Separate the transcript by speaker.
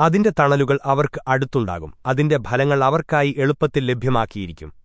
Speaker 1: അതിന്റെ തണലുകൾ അവർക്ക് അടുത്തുണ്ടാകും. അതിന്റെ ഫലങ്ങൾ അവർക്കായി എളുപ്പത്തിൽ ലഭ്യമാക്കിയിരിക്കും.